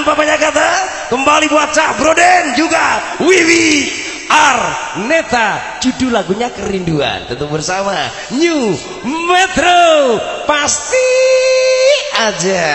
tanpa banyak kata kembali buat Cah Broden juga Wiwi Arneta. Judul lagunya kerinduan. Tentu bersama New Metro. Pasti aja.